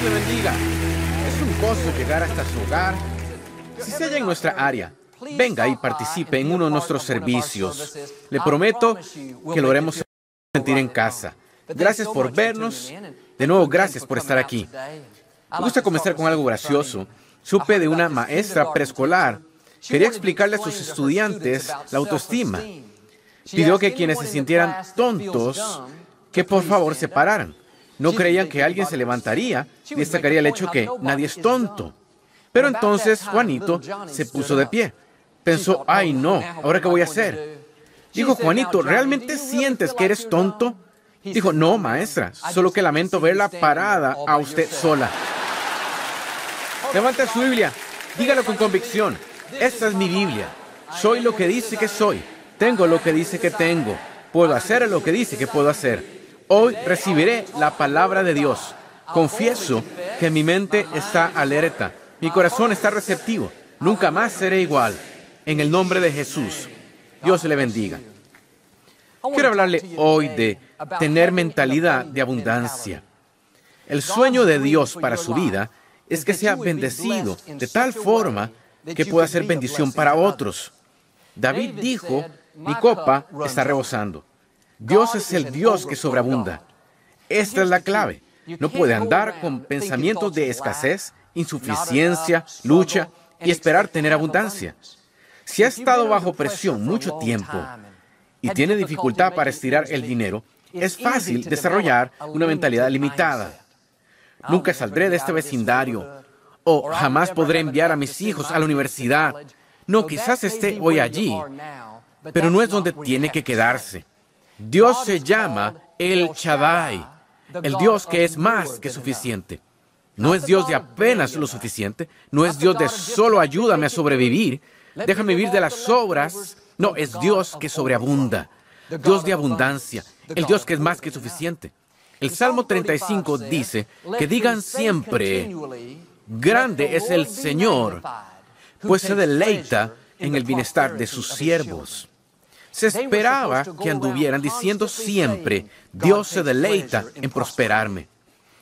Dios le bendiga. Es un gozo llegar hasta su hogar. Si se halla en nuestra área, venga y participe en uno de nuestros servicios. Le prometo que lo haremos sentir en casa. Gracias por vernos. De nuevo, gracias por estar aquí. Me gusta comenzar con algo gracioso. Supe de una maestra preescolar. Quería explicarle a sus estudiantes la autoestima. Pidió que quienes se sintieran tontos, que por favor se pararan. No creían que alguien se levantaría y destacaría el hecho que nadie es tonto. Pero entonces Juanito se puso de pie. Pensó, ay no, ¿ahora qué voy a hacer? Dijo, Juanito, ¿realmente sientes que eres tonto? Dijo, no, maestra, solo que lamento verla parada a usted sola. Levanta su Biblia, dígalo con convicción. Esta es mi Biblia. Soy lo que dice que soy. Tengo lo que dice que tengo. Puedo hacer lo que dice que puedo hacer. Hoy recibiré la palabra de Dios. Confieso que mi mente está alerta, mi corazón está receptivo. Nunca más seré igual. En el nombre de Jesús. Dios le bendiga. Quiero hablarle hoy de tener mentalidad de abundancia. El sueño de Dios para su vida es que sea bendecido de tal forma que pueda ser bendición para otros. David dijo, mi copa está rebosando. Dios es el Dios que sobreabunda. Esta es la clave. No puede andar con pensamientos de escasez, insuficiencia, lucha y esperar tener abundancia. Si ha estado bajo presión mucho tiempo y tiene dificultad para estirar el dinero, es fácil desarrollar una mentalidad limitada. Nunca saldré de este vecindario o jamás podré enviar a mis hijos a la universidad. No, quizás esté hoy allí, pero no es donde tiene que quedarse. Dios se llama el Shaddai, el Dios que es más que suficiente. No es Dios de apenas lo suficiente, no es Dios de solo ayúdame a sobrevivir, déjame vivir de las obras. No, es Dios que sobreabunda, Dios de abundancia, el Dios que es más que suficiente. El Salmo 35 dice que digan siempre, grande es el Señor, pues se deleita en el bienestar de sus siervos. Se esperaba que anduvieran diciendo siempre, Dios se deleita en prosperarme.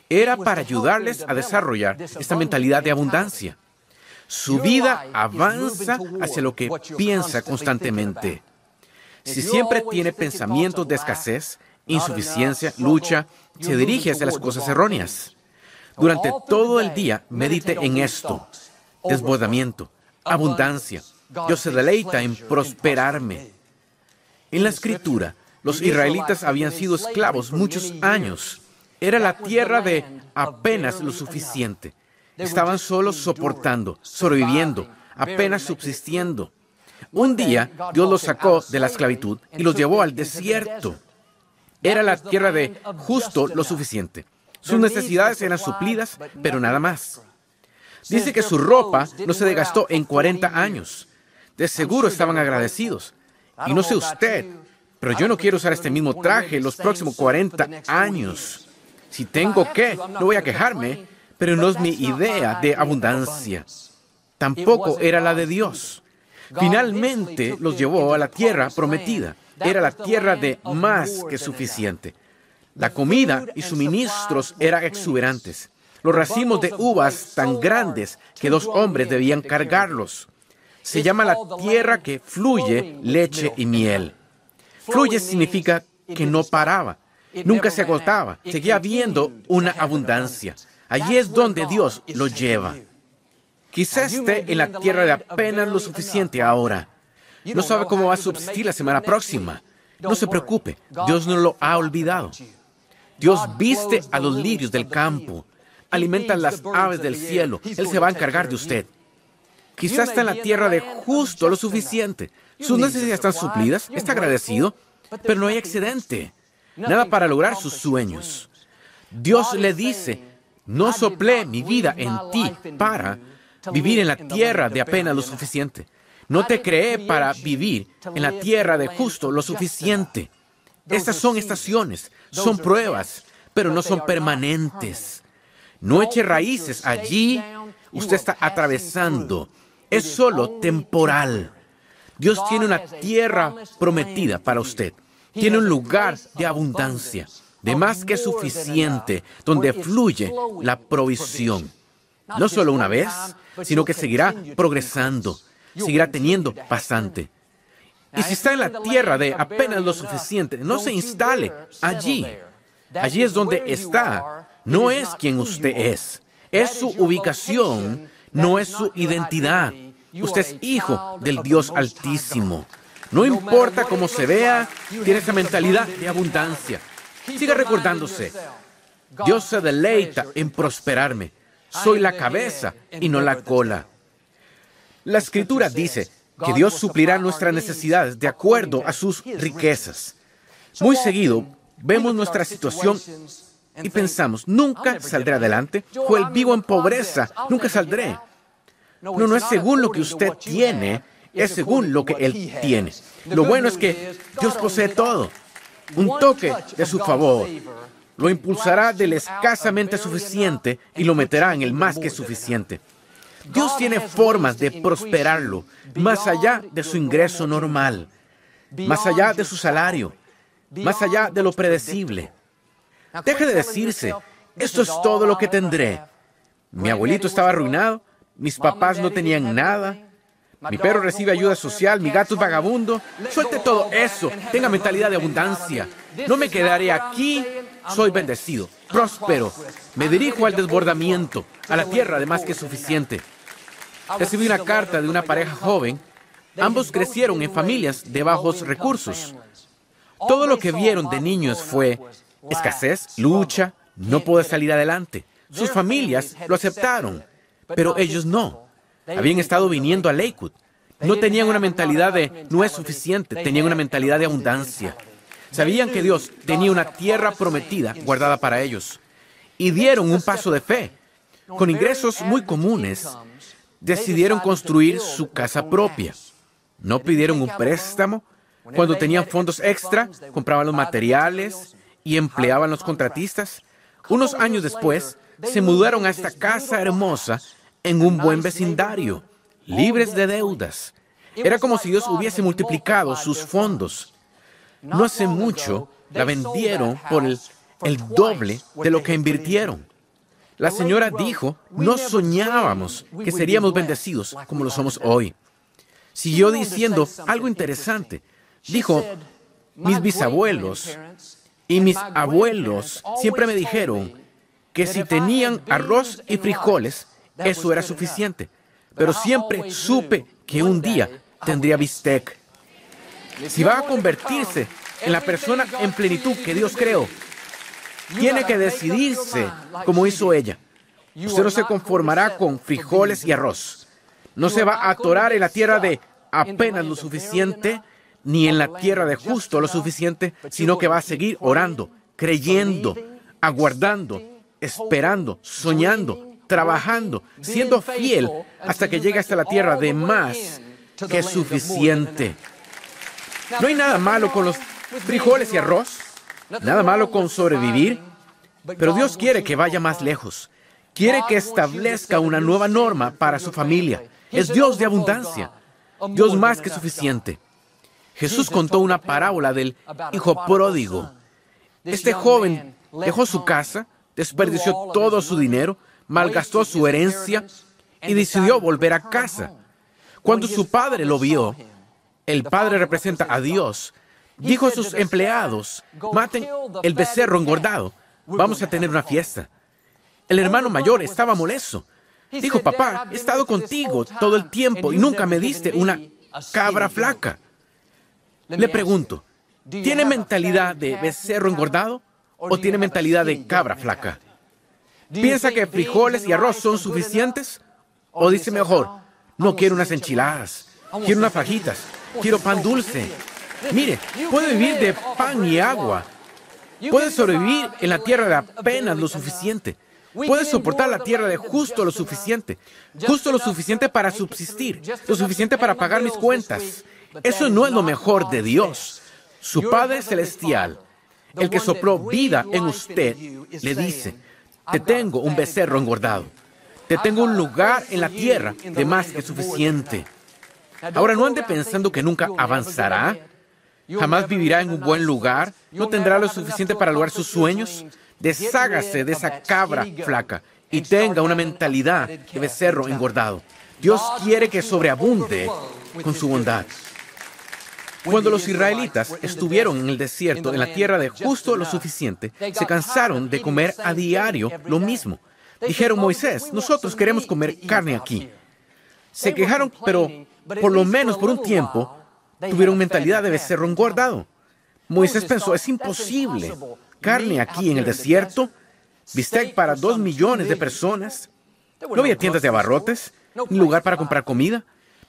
Era para ayudarles a desarrollar esta mentalidad de abundancia. Su vida avanza hacia lo que piensa constantemente. Si siempre tiene pensamientos de escasez, insuficiencia, lucha, se dirige hacia las cosas erróneas. Durante todo el día medite en esto. Desbordamiento, abundancia. Dios se deleita en prosperarme. En la escritura, los israelitas habían sido esclavos muchos años. Era la tierra de apenas lo suficiente. Estaban solo soportando, sobreviviendo, apenas subsistiendo. Un día Dios los sacó de la esclavitud y los llevó al desierto. Era la tierra de justo lo suficiente. Sus necesidades eran suplidas, pero nada más. Dice que su ropa no se desgastó en 40 años. De seguro estaban agradecidos. Y no sé usted, pero yo no quiero usar este mismo traje los próximos 40 años. Si tengo que, no voy a quejarme, pero no es mi idea de abundancia. Tampoco era la de Dios. Finalmente los llevó a la tierra prometida. Era la tierra de más que suficiente. La comida y suministros eran exuberantes. Los racimos de uvas tan grandes que dos hombres debían cargarlos. Se llama la tierra que fluye leche y miel. Fluye significa que no paraba, nunca se agotaba, seguía habiendo una abundancia. Allí es donde Dios lo lleva. Quizás esté en la tierra de apenas lo suficiente ahora. No sabe cómo va a subsistir la semana próxima. No se preocupe, Dios no lo ha olvidado. Dios viste a los lirios del campo, alimenta las aves del cielo. Él se va a encargar de usted. Quizás está en la tierra de justo lo suficiente. Sus necesidades están suplidas, está agradecido, pero no hay excedente. Nada para lograr sus sueños. Dios le dice, no soplé mi vida en ti para vivir en la tierra de apenas lo suficiente. No te creé para vivir en la tierra de justo lo suficiente. Estas son estaciones, son pruebas, pero no son permanentes. No eche raíces allí. Usted está atravesando es solo temporal. Dios tiene una tierra prometida para usted. Tiene un lugar de abundancia. de más que suficiente, donde fluye la provisión. No solo una vez, sino que seguirá progresando, seguirá teniendo bastante. Y si está en la tierra de apenas lo suficiente, no se instale allí. Allí es donde está. No es quien usted es. Es su ubicación, no es su identidad. Usted es hijo del Dios Altísimo. No importa cómo se vea, tiene esa mentalidad de abundancia. Siga recordándose. Dios se deleita en prosperarme. Soy la cabeza y no la cola. La escritura dice que Dios suplirá nuestras necesidades de acuerdo a sus riquezas. Muy seguido vemos nuestra situación y pensamos, nunca saldré adelante, o el vivo en pobreza, nunca saldré. No, no es según lo que usted tiene, es según lo que Él tiene. Lo bueno es que Dios posee todo. Un toque de su favor lo impulsará del escasamente suficiente y lo meterá en el más que suficiente. Dios tiene formas de prosperarlo más allá de su ingreso normal, más allá de su salario, más allá de lo predecible. Deje de decirse, esto es todo lo que tendré. Mi abuelito estaba arruinado, mis papás no tenían nada, mi perro recibe ayuda social, mi gato es vagabundo. Suelte todo eso, tenga mentalidad de abundancia. No me quedaré aquí, soy bendecido, próspero. Me dirijo al desbordamiento, a la tierra de más que suficiente. Recibí una carta de una pareja joven. Ambos crecieron en familias de bajos recursos. Todo lo que vieron de niños fue escasez, lucha, no poder salir adelante. Sus familias lo aceptaron, pero ellos no. Habían estado viniendo a Lakewood. No tenían una mentalidad de no es suficiente, tenían una mentalidad de abundancia. Sabían que Dios tenía una tierra prometida guardada para ellos. Y dieron un paso de fe. Con ingresos muy comunes, decidieron construir su casa propia. No pidieron un préstamo. Cuando tenían fondos extra, compraban los materiales y empleaban los contratistas. Unos años después, se mudaron a esta casa hermosa en un buen vecindario, libres de deudas. Era como si Dios hubiese multiplicado sus fondos. No hace mucho la vendieron por el, doble de lo que invirtieron. La señora dijo, no soñábamos que seríamos bendecidos como lo somos hoy. Siguió diciendo algo interesante. Dijo, mis bisabuelos y mis abuelos siempre me dijeron que si tenían arroz y frijoles, eso era suficiente. Pero siempre supe que un día tendría bistec. Si va a convertirse en la persona en plenitud que Dios creó, tiene que decidirse como hizo ella. Usted no se conformará con frijoles y arroz. No se va a atorar en la tierra de apenas lo suficiente, ni en la tierra de justo lo suficiente, sino que va a seguir orando, creyendo, aguardando, esperando, soñando, trabajando, siendo fiel hasta que llegue hasta la tierra de más que suficiente. No hay nada malo con los frijoles y arroz, nada malo con sobrevivir, pero Dios quiere que vaya más lejos. Quiere que establezca una nueva norma para su familia. Es Dios de abundancia, Dios más que suficiente. Jesús contó una parábola del hijo pródigo. Este joven dejó su casa, desperdició todo su dinero, malgastó su herencia y decidió volver a casa. Cuando su padre lo vio, el padre representa a Dios, dijo a sus empleados, maten el becerro engordado, vamos a tener una fiesta. El hermano mayor estaba molesto. Dijo, papá, he estado contigo todo el tiempo y nunca me diste una cabra flaca. Le pregunto, ¿tiene mentalidad de becerro engordado o tiene mentalidad de cabra flaca? ¿Piensa que frijoles y arroz son suficientes? ¿O dice mejor, no quiero unas enchiladas, quiero unas fajitas, quiero pan dulce? Mire, puede vivir de pan y agua. Puede sobrevivir en la tierra de apenas lo suficiente. Puede soportar la tierra de justo lo suficiente. Justo lo suficiente para subsistir. Lo suficiente para pagar mis cuentas. Eso no es lo mejor de Dios. Su Padre Celestial, el que sopló vida en usted, le dice, te tengo un becerro engordado. Te tengo un lugar en la tierra de más que suficiente. Ahora no ande pensando que nunca avanzará. Jamás vivirá en un buen lugar. No tendrá lo suficiente para lograr sus sueños. Deshágase de esa cabra flaca y tenga una mentalidad de becerro engordado. Dios quiere que sobreabunde con su bondad. Cuando los israelitas estuvieron en el desierto, en la tierra de justo lo suficiente, se cansaron de comer a diario lo mismo. Dijeron, Moisés, nosotros queremos comer carne aquí. Se quejaron, pero por lo menos por un tiempo tuvieron mentalidad de becerro engordado. Moisés pensó, es imposible. Carne aquí en el desierto, bistec para dos millones de personas. No había tiendas de abarrotes, ni lugar para comprar comida.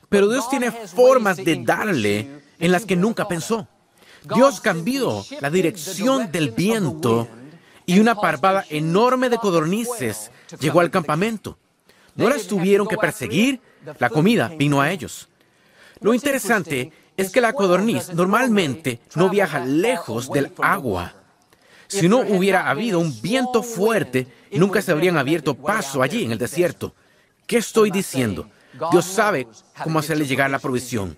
Pero Dios tiene formas de darle en las que nunca pensó. Dios cambió la dirección del viento y una parvada enorme de codornices llegó al campamento. No las tuvieron que perseguir, la comida vino a ellos. Lo interesante es que la codorniz normalmente no viaja lejos del agua. Si no hubiera habido un viento fuerte, nunca se habrían abierto paso allí en el desierto. ¿Qué estoy diciendo? Dios sabe cómo hacerle llegar la provisión.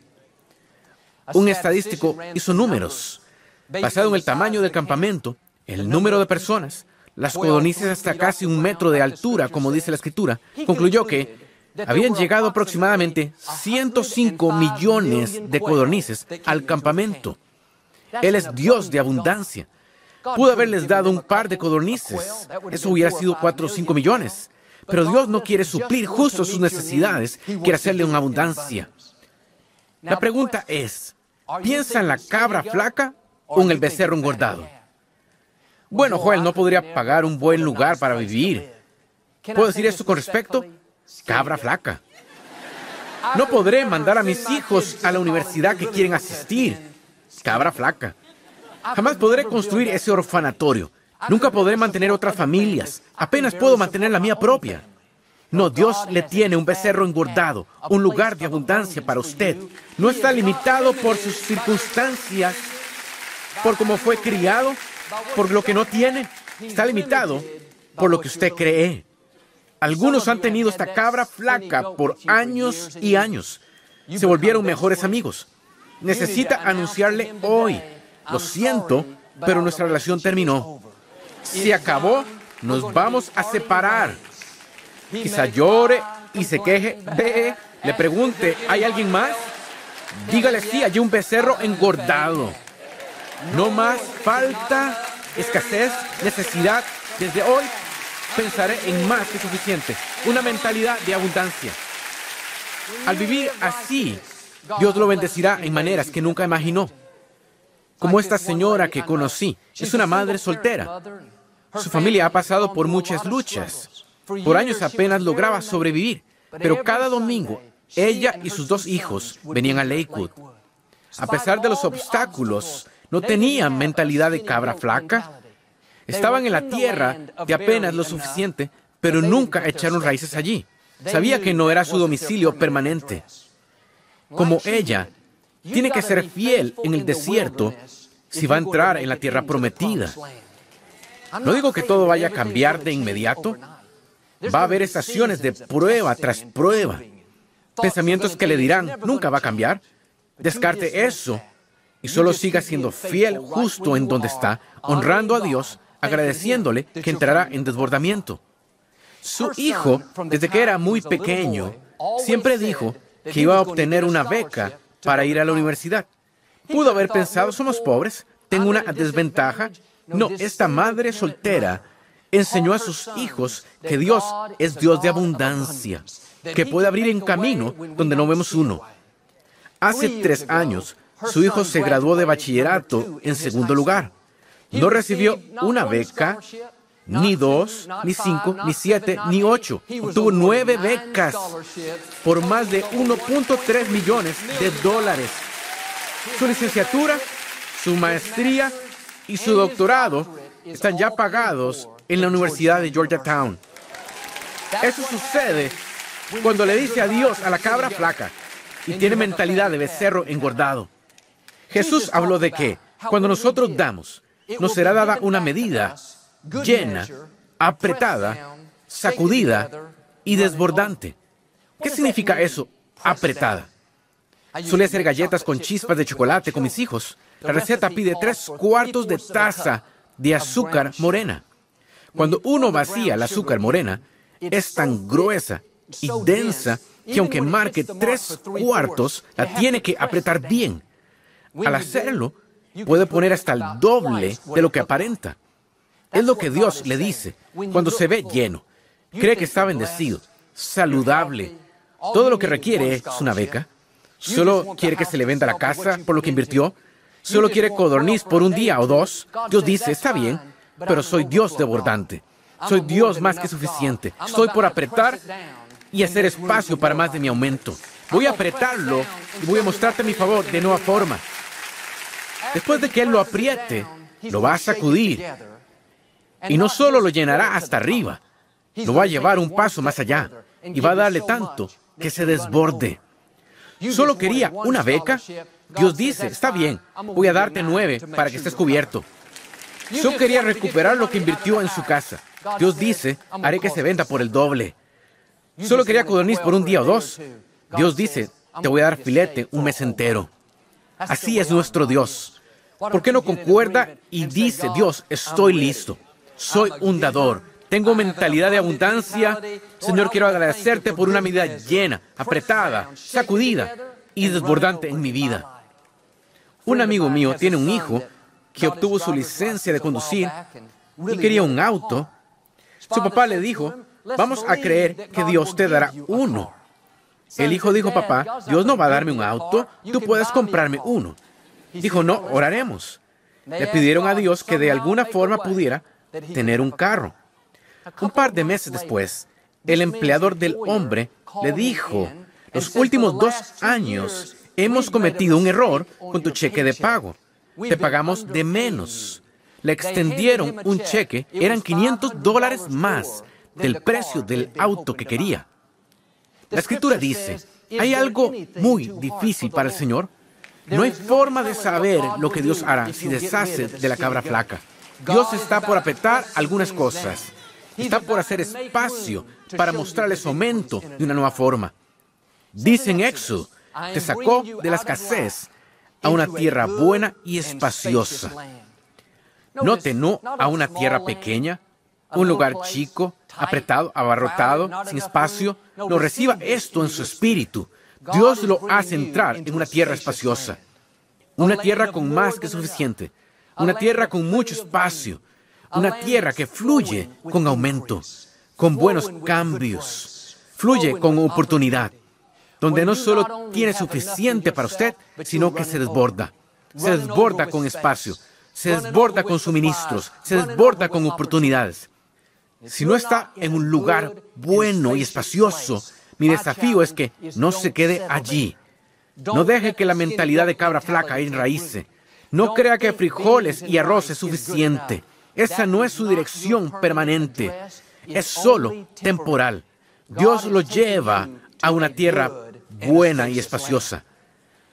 Un estadístico hizo números. Basado en el tamaño del campamento, el número de personas, las codornices hasta casi un metro de altura, como dice la escritura, concluyó que habían llegado aproximadamente 105 millones de codornices al campamento. Él es Dios de abundancia. Pudo haberles dado un par de codornices. Eso hubiera sido 4 o 5 millones. Pero Dios no quiere suplir justo sus necesidades, quiere hacerle una abundancia. La pregunta es, ¿piensa en la cabra flaca o en el becerro engordado? Bueno, Joel, no podría pagar un buen lugar para vivir. ¿Puedo decir esto con respecto? cabra flaca. No podré mandar a mis hijos a la universidad que quieren asistir. Cabra flaca. Jamás podré construir ese orfanatorio. Nunca podré mantener otras familias. Apenas puedo mantener la mía propia. No, Dios le tiene un becerro engordado, un lugar de abundancia para usted. No está limitado por sus circunstancias, por cómo fue criado, por lo que no tiene. Está limitado por lo que usted cree. Algunos han tenido esta cabra flaca por años y años. Se volvieron mejores amigos. Necesita anunciarle hoy. Lo siento, pero nuestra relación terminó. Se acabó. Nos vamos a separar. Quizá llore y se queje. Ve, le pregunte, ¿hay alguien más? Dígale sí, hay un becerro engordado. No más falta, escasez, necesidad. Desde hoy pensaré en más que suficiente, una mentalidad de abundancia. Al vivir así, Dios lo bendecirá en maneras que nunca imaginó. Como esta señora que conocí, es una madre soltera. Su familia ha pasado por muchas luchas. Por años apenas lograba sobrevivir, pero cada domingo ella y sus dos hijos venían a Lakewood. A pesar de los obstáculos, no tenían mentalidad de cabra flaca, Estaban en la tierra de apenas lo suficiente, pero nunca echaron raíces allí. Sabía que no era su domicilio permanente. Como ella, tiene que ser fiel en el desierto si va a entrar en la tierra prometida. No digo que todo vaya a cambiar de inmediato. Va a haber estaciones de prueba tras prueba. Pensamientos que le dirán, nunca va a cambiar. Descarte eso y solo siga siendo fiel justo en donde está, honrando a Dios agradeciéndole que entrará en desbordamiento. Su hijo, desde que era muy pequeño, siempre dijo que iba a obtener una beca para ir a la universidad. Pudo haber pensado, somos pobres, tengo una desventaja. No, esta madre soltera enseñó a sus hijos que Dios es Dios de abundancia, que puede abrir un camino donde no vemos uno. Hace tres años, su hijo se graduó de bachillerato en segundo lugar. No recibió una beca, ni dos, ni cinco, ni siete, ni ocho. Tuvo nueve becas por más de 1.3 millones de dólares. Su licenciatura, su maestría y su doctorado están ya pagados en la Universidad de Georgetown. Eso sucede cuando le dice adiós a la cabra flaca y tiene mentalidad de becerro engordado. Jesús habló de que cuando nosotros damos, nos será dada una medida llena, apretada, sacudida y desbordante. ¿Qué significa eso, apretada? Solía hacer galletas con chispas de chocolate con mis hijos. La receta pide tres cuartos de taza de azúcar morena. Cuando uno vacía el azúcar morena, es tan gruesa y densa que aunque marque tres cuartos, la tiene que apretar bien. Al hacerlo, puede poner hasta el doble de lo que aparenta. Es lo que Dios le dice cuando se ve lleno. Cree que está bendecido, saludable. Todo lo que requiere es una beca. Solo quiere que se le venda la casa por lo que invirtió. Solo quiere codorniz por un día o dos. Dios dice, está bien, pero soy Dios desbordante. Soy Dios más que suficiente. Estoy por apretar y hacer espacio para más de mi aumento. Voy a apretarlo y voy a mostrarte mi favor de nueva forma. Después de que Él lo apriete, lo va a sacudir. Y no solo lo llenará hasta arriba, lo va a llevar un paso más allá. Y va a darle tanto que se desborde. Solo quería una beca. Dios dice, está bien, voy a darte nueve para que estés cubierto. Solo quería recuperar lo que invirtió en su casa. Dios dice, haré que se venda por el doble. Solo quería codorniz por un día o dos. Dios dice, te voy a dar filete un mes entero. Así es nuestro Dios. ¿Por qué no concuerda y dice, Dios, estoy listo? Soy un dador. Tengo mentalidad de abundancia. Señor, quiero agradecerte por una medida llena, apretada, sacudida y desbordante en mi vida. Un amigo mío tiene un hijo que obtuvo su licencia de conducir y quería un auto. Su papá le dijo, vamos a creer que Dios te dará uno. El hijo dijo, papá, Dios no va a darme un auto, tú puedes comprarme uno. Dijo, no, oraremos. Le pidieron a Dios que de alguna forma pudiera tener un carro. Un par de meses después, el empleador del hombre le dijo, los últimos dos años hemos cometido un error con tu cheque de pago. Te pagamos de menos. Le extendieron un cheque, eran 500 dólares más del precio del auto que quería. La escritura dice, hay algo muy difícil para el Señor. No hay forma de saber lo que Dios hará si deshace de la cabra flaca. Dios está por apretar algunas cosas. Está por hacer espacio para mostrarles aumento de una nueva forma. Dice en Éxodo, te sacó de la escasez a una tierra buena y espaciosa. Note, no a una tierra pequeña, un lugar chico, apretado, abarrotado, sin espacio. No reciba esto en su espíritu. Dios lo hace entrar en una tierra espaciosa, una tierra con más que suficiente, una tierra con mucho espacio, una tierra que fluye con aumento, con buenos cambios, fluye con oportunidad, donde no solo tiene suficiente para usted, sino que se desborda, se desborda con espacio, se desborda con suministros, se desborda con oportunidades. Si no está en un lugar bueno y espacioso, mi desafío es que no se quede allí. No deje que la mentalidad de cabra flaca enraíce. No crea que frijoles y arroz es suficiente. Esa no es su dirección permanente. Es solo temporal. Dios lo lleva a una tierra buena y espaciosa.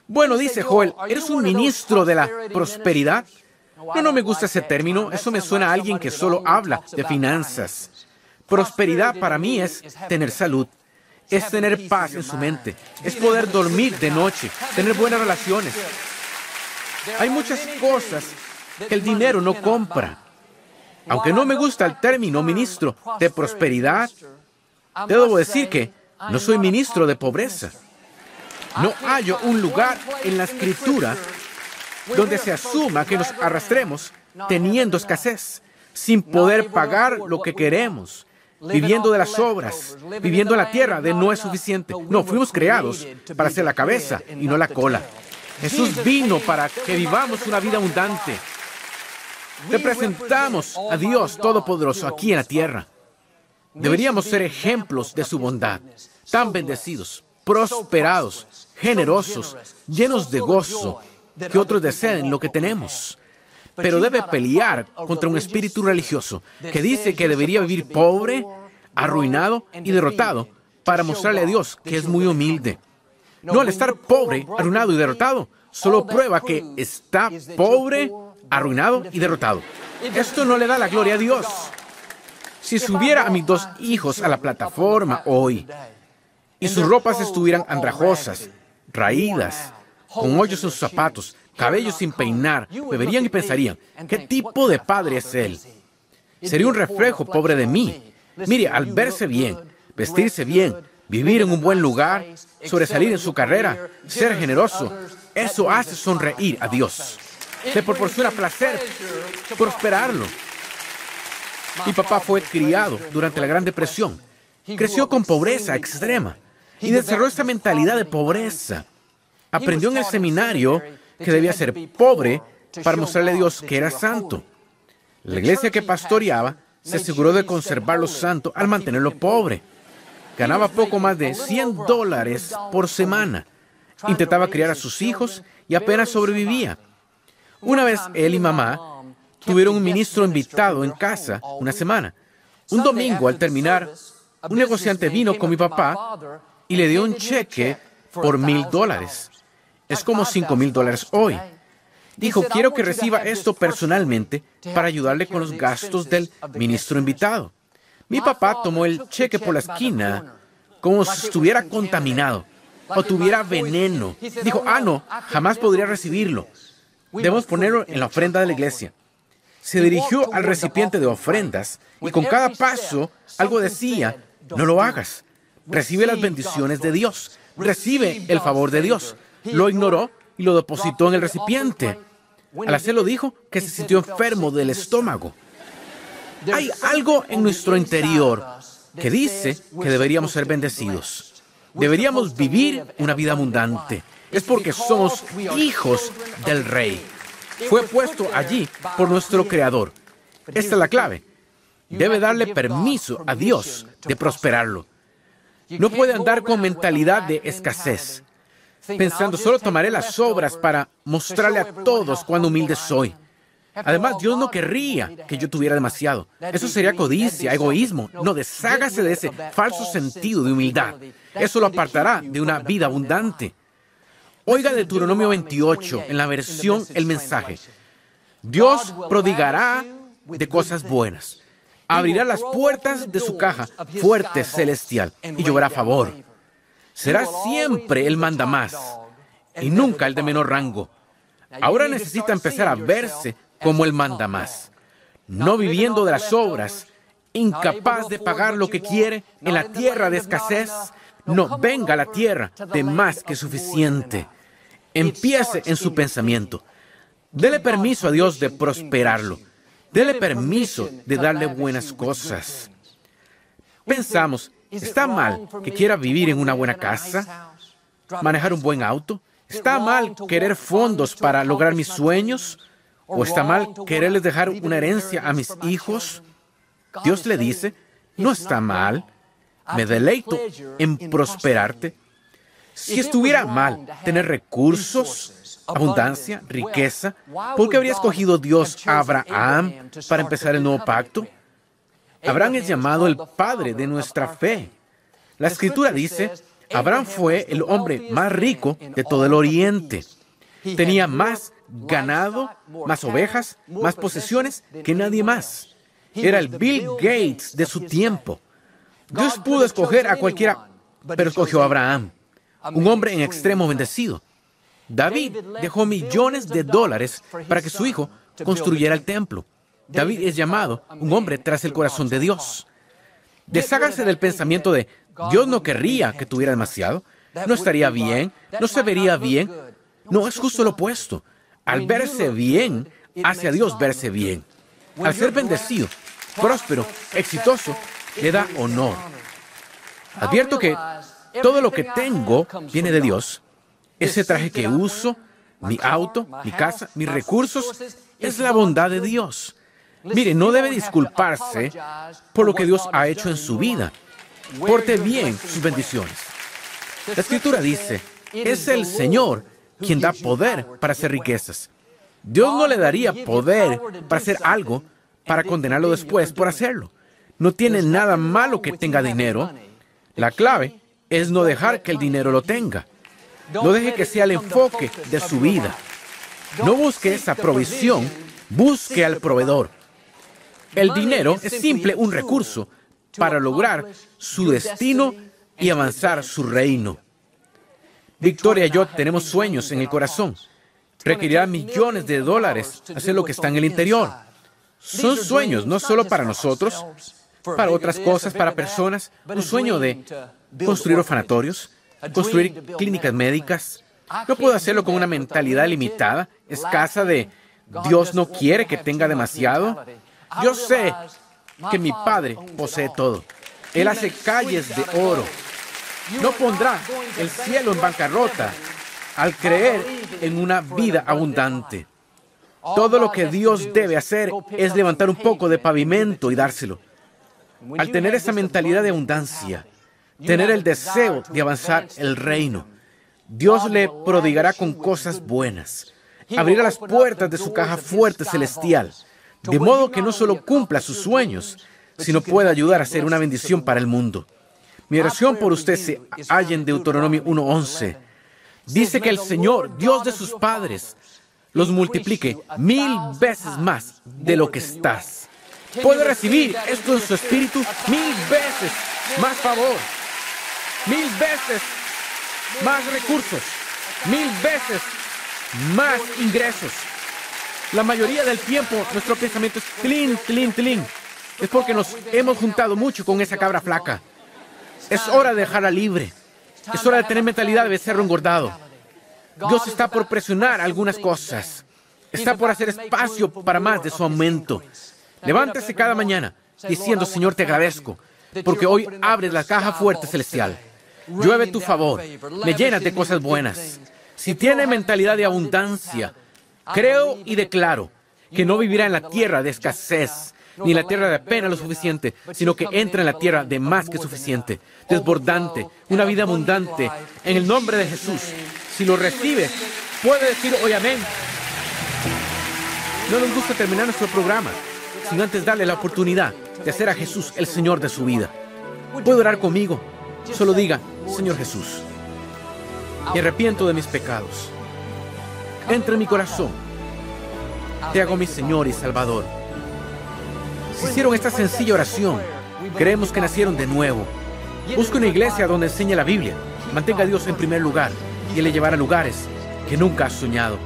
Bueno, dice Joel, ¿eres un ministro de la prosperidad? No, no me gusta ese término. Eso me suena a alguien que solo habla de finanzas. Prosperidad para mí es tener salud, es tener paz en su mente, es poder dormir de noche, tener buenas relaciones. Hay muchas cosas que el dinero no compra. Aunque no me gusta el término ministro de prosperidad, debo decir que no soy ministro de pobreza. No hallo un lugar en la escritura donde se asuma que nos arrastremos teniendo escasez, sin poder pagar lo que queremos, viviendo de las obras, viviendo en la tierra de no es suficiente. No, fuimos creados para ser la cabeza y no la cola. Jesús vino para que vivamos una vida abundante. Representamos a Dios Todopoderoso aquí en la tierra. Deberíamos ser ejemplos de su bondad, tan bendecidos, prosperados, generosos, llenos de gozo, que otros deseen lo que tenemos. Pero debe pelear contra un espíritu religioso que dice que debería vivir pobre, arruinado y derrotado para mostrarle a Dios que es muy humilde. No, al estar pobre, arruinado y derrotado, solo prueba que está pobre, arruinado y derrotado. Esto no le da la gloria a Dios. Si subiera a mis dos hijos a la plataforma hoy y sus ropas estuvieran andrajosas, raídas, con hoyos en sus zapatos, cabellos sin peinar, me verían y pensarían, ¿qué tipo de padre es él? Sería un reflejo pobre de mí. Mire, al verse bien, vestirse bien, vivir en un buen lugar, sobresalir en su carrera, ser generoso, eso hace sonreír a Dios. Le proporciona placer prosperarlo. Mi papá fue criado durante la Gran Depresión. Creció con pobreza extrema y desarrolló esta mentalidad de pobreza. Aprendió en el seminario que debía ser pobre para mostrarle a Dios que era santo. La iglesia que pastoreaba se aseguró de conservarlo santo al mantenerlo pobre. Ganaba poco más de 100 dólares por semana. Intentaba criar a sus hijos y apenas sobrevivía. Una vez él y mamá tuvieron un ministro invitado en casa una semana. Un domingo, al terminar, un negociante vino con mi papá y le dio un cheque por mil dólares. Es como cinco mil dólares hoy. Dijo, quiero que reciba esto personalmente para ayudarle con los gastos del ministro invitado. Mi papá tomó el cheque por la esquina como si estuviera contaminado o tuviera veneno. Dijo, ah, no, jamás podría recibirlo. Debemos ponerlo en la ofrenda de la iglesia. Se dirigió al recipiente de ofrendas y con cada paso algo decía, no lo hagas. Recibe las bendiciones de Dios. Recibe el favor de Dios. Lo ignoró y lo depositó en el recipiente. Al hacerlo dijo que se sintió enfermo del estómago. Hay algo en nuestro interior que dice que deberíamos ser bendecidos. Deberíamos vivir una vida abundante. Es porque somos hijos del rey. Fue puesto allí por nuestro creador. Esta es la clave. Debe darle permiso a Dios de prosperarlo. No puede andar con mentalidad de escasez pensando, solo tomaré las obras para mostrarle a todos cuán humilde soy. Además, Dios no querría que yo tuviera demasiado. Eso sería codicia, egoísmo. No, deshágase de ese falso sentido de humildad. Eso lo apartará de una vida abundante. Oiga Deuteronomio 28, en la versión El mensaje. Dios prodigará de cosas buenas. Abrirá las puertas de su caja fuerte celestial y lloverá a favor será siempre el manda más y nunca el de menor rango. Ahora necesita empezar a verse como el manda más, no viviendo de las obras, incapaz de pagar lo que quiere en la tierra de escasez. No, venga a la tierra de más que suficiente. Empiece en su pensamiento. Dele permiso a Dios de prosperarlo. Dele permiso de darle buenas cosas. Pensamos, ¿Está mal que quiera vivir en una buena casa? ¿Manejar un buen auto? ¿Está mal querer fondos para lograr mis sueños? ¿O está mal quererles dejar una herencia a mis hijos? Dios le dice, no está mal, me deleito en prosperarte. Si estuviera mal tener recursos, abundancia, riqueza, ¿por qué habría escogido Dios a Abraham para empezar el nuevo pacto? Abraham es llamado el padre de nuestra fe. La escritura dice, Abraham fue el hombre más rico de todo el oriente. Tenía más ganado, más ovejas, más posesiones que nadie más. Era el Bill Gates de su tiempo. Dios pudo escoger a cualquiera, pero escogió a Abraham, un hombre en extremo bendecido. David dejó millones de dólares para que su hijo construyera el templo. David es llamado un hombre tras el corazón de Dios. Desháganse del pensamiento de Dios no querría que tuviera demasiado, no estaría bien, no se vería bien. No, es justo lo opuesto. Al verse bien, hace a Dios verse bien. Al ser bendecido, próspero, exitoso, le da honor. Advierto que todo lo que tengo viene de Dios. Ese traje que uso, mi auto, mi casa, mis recursos, es la bondad de Dios. Mire, no debe disculparse por lo que Dios ha hecho en su vida. Porte bien sus bendiciones. La escritura dice, es el Señor quien da poder para hacer riquezas. Dios no le daría poder para hacer algo para condenarlo después por hacerlo. No tiene nada malo que tenga dinero. La clave es no dejar que el dinero lo tenga. No deje que sea el enfoque de su vida. No busque esa provisión, busque al proveedor. El dinero es simple un recurso para lograr su destino y avanzar su reino. Victoria y yo tenemos sueños en el corazón. Requerirá millones de dólares hacer lo que está en el interior. Son sueños no solo para nosotros, para otras cosas, para personas. Un sueño de construir orfanatorios, construir clínicas médicas. No puedo hacerlo con una mentalidad limitada, escasa de Dios no quiere que tenga demasiado. Yo sé que mi Padre posee todo. Él hace calles de oro. No pondrá el cielo en bancarrota al creer en una vida abundante. Todo lo que Dios debe hacer es levantar un poco de pavimento y dárselo. Al tener esa mentalidad de abundancia, tener el deseo de avanzar el reino, Dios le prodigará con cosas buenas. Abrirá las puertas de su caja fuerte celestial, de modo que no solo cumpla sus sueños, sino pueda ayudar a ser una bendición para el mundo. Mi oración por usted se halla en Deuteronomio 1.11. Dice que el Señor, Dios de sus padres, los multiplique mil veces más de lo que estás. Puede recibir esto en su espíritu mil veces más favor, mil veces más recursos, mil veces más ingresos. La mayoría del tiempo nuestro pensamiento es clean, clean, clean. Es porque nos hemos juntado mucho con esa cabra flaca. Es hora de dejarla libre. Es hora de tener mentalidad de becerro engordado. Dios está por presionar algunas cosas. Está por hacer espacio para más de su aumento. Levántese cada mañana diciendo, Señor, te agradezco, porque hoy abres la caja fuerte celestial. Llueve tu favor, me llenas de cosas buenas. Si tiene mentalidad de abundancia, creo y declaro que no vivirá en la tierra de escasez, ni en la tierra de apenas lo suficiente, sino que entra en la tierra de más que suficiente, desbordante, una vida abundante, en el nombre de Jesús. Si lo recibe, puede decir hoy amén. No nos gusta terminar nuestro programa sin antes darle la oportunidad de hacer a Jesús el Señor de su vida. ¿Puede orar conmigo? Solo diga, Señor Jesús, me arrepiento de mis pecados. Entra en mi corazón. Te hago mi Señor y Salvador. Si hicieron esta sencilla oración, creemos que nacieron de nuevo. Busque una iglesia donde enseñe la Biblia. Mantenga a Dios en primer lugar y Él le llevará a lugares que nunca has soñado.